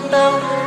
down.